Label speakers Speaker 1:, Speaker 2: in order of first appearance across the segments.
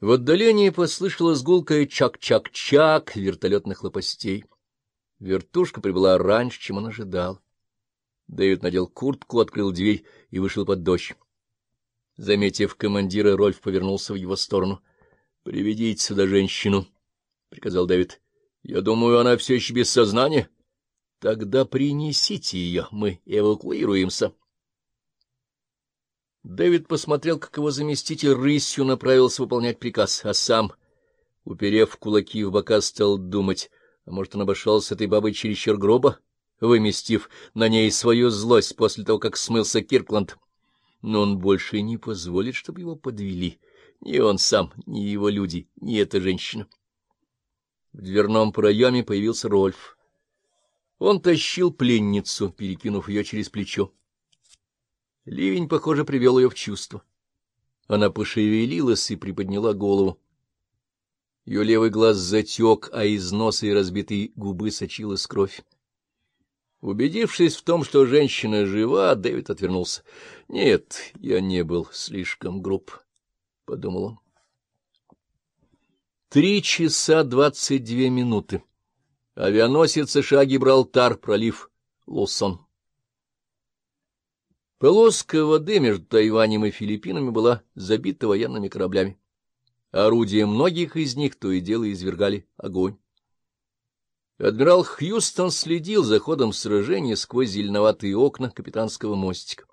Speaker 1: В отдалении послышалось гулкое чак-чак-чак вертолетных лопастей. Вертушка прибыла раньше, чем он ожидал. Дэвид надел куртку, открыл дверь и вышел под дождь. Заметив командира, Рольф повернулся в его сторону. — Приведите сюда женщину, — приказал Дэвид. — Я думаю, она все еще без сознания. — Тогда принесите ее, мы эвакуируемся. Дэвид посмотрел, как его заместитель рысью направился выполнять приказ, а сам, уперев кулаки в бока, стал думать, а может, он обошелся этой бабой чересчур грубо? — выместив на ней свою злость после того, как смылся Киркланд. Но он больше не позволит, чтобы его подвели. Ни он сам, ни его люди, ни эта женщина. В дверном проеме появился Рольф. Он тащил пленницу, перекинув ее через плечо. Ливень, похоже, привел ее в чувство. Она пошевелилась и приподняла голову. Ее левый глаз затек, а из носа и разбитой губы сочилась кровь. Убедившись в том, что женщина жива, Дэвид отвернулся. — Нет, я не был слишком груб, — подумал он. Три часа двадцать две минуты. Авианосец США Гибралтар, пролив Лусон. Полоска воды между Тайванем и Филиппинами была забита военными кораблями. Орудия многих из них то и дело извергали огонь. Адмирал Хьюстон следил за ходом сражения сквозь зеленоватые окна капитанского мостика.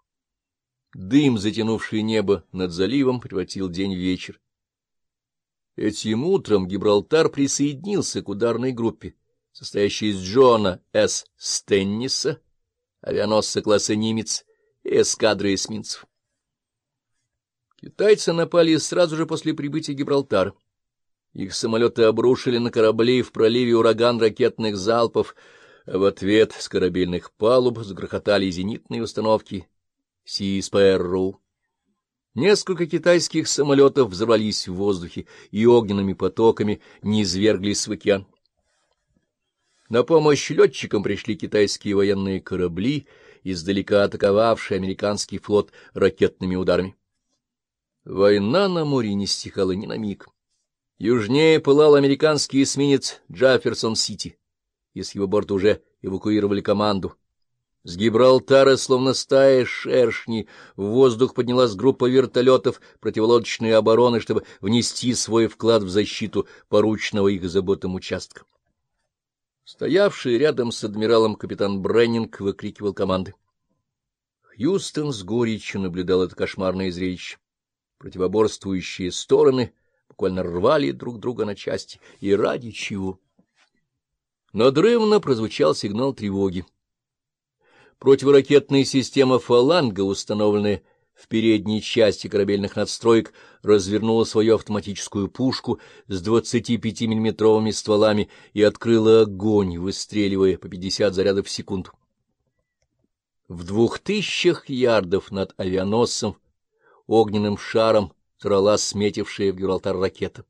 Speaker 1: Дым, затянувший небо над заливом, превратил день в вечер. Этим утром Гибралтар присоединился к ударной группе, состоящей из Джона С. Стенниса, авианосца класса «Нимец» эскадры эсминцев. Китайцы напали сразу же после прибытия Гибралтара. Их самолеты обрушили на корабли в проливе ураган ракетных залпов, в ответ с корабельных палуб загрохотали зенитные установки СИСПРУ. Несколько китайских самолетов взорвались в воздухе и огненными потоками низверглись в океан. На помощь летчикам пришли китайские военные корабли, издалека атаковавшие американский флот ракетными ударами. Война на море не стихала ни на миг. Южнее пылал американский эсминец Джафферсон-Сити, и с его борта уже эвакуировали команду. С Гибралтара, словно стая шершней, в воздух поднялась группа вертолетов противолодочной обороны, чтобы внести свой вклад в защиту порученного их заботам участка. Стоявший рядом с адмиралом капитан Бреннинг выкрикивал команды. Хьюстон с горечью наблюдал это кошмарное зрелище. Противоборствующие стороны — буквально рвали друг друга на части. И ради чего? Надрывно прозвучал сигнал тревоги. Противоракетная система «Фаланга», установленная в передней части корабельных надстроек, развернула свою автоматическую пушку с 25-миллиметровыми стволами и открыла огонь, выстреливая по 50 зарядов в секунду. В двух тысячах ярдов над авианосцем огненным шаром трала сметившая в Гибралтар ракета.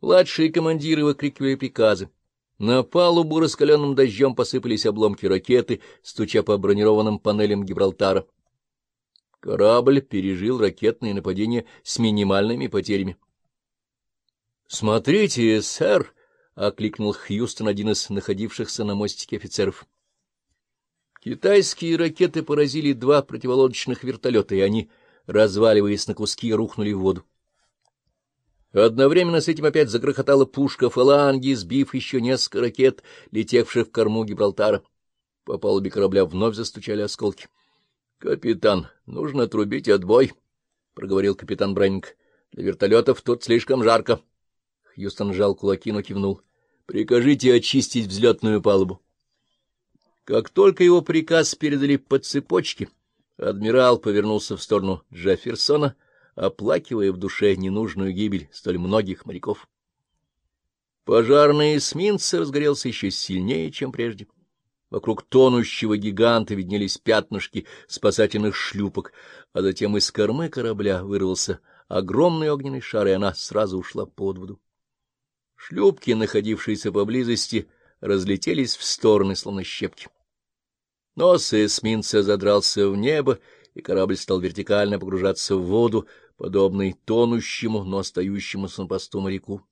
Speaker 1: Младшие командиры выкрикивали приказы. На палубу раскаленным дождем посыпались обломки ракеты, стуча по бронированным панелям Гибралтара. Корабль пережил ракетные нападения с минимальными потерями. — Смотрите, сэр! — окликнул Хьюстон, один из находившихся на мостике офицеров. Китайские ракеты поразили два противолодочных вертолета, и они разваливаясь на куски, рухнули в воду. Одновременно с этим опять загрохотала пушка фаланги, сбив еще несколько ракет, летевших в корму Гибралтара. По палубе корабля вновь застучали осколки. — Капитан, нужно трубить отбой, — проговорил капитан Бреннинг. — Для вертолетов тут слишком жарко. Хьюстон сжал кулаки, но кивнул. — Прикажите очистить взлетную палубу. Как только его приказ передали по цепочке, Адмирал повернулся в сторону Джефферсона, оплакивая в душе ненужную гибель столь многих моряков. Пожарный эсминец разгорелся еще сильнее, чем прежде. Вокруг тонущего гиганта виднелись пятнышки спасательных шлюпок, а затем из кормы корабля вырвался огромный огненный шар, и она сразу ушла под воду. Шлюпки, находившиеся поблизости, разлетелись в стороны, словно щепки. Нос эсминца задрался в небо, и корабль стал вертикально погружаться в воду, подобный тонущему, но остающемуся на посту моряку.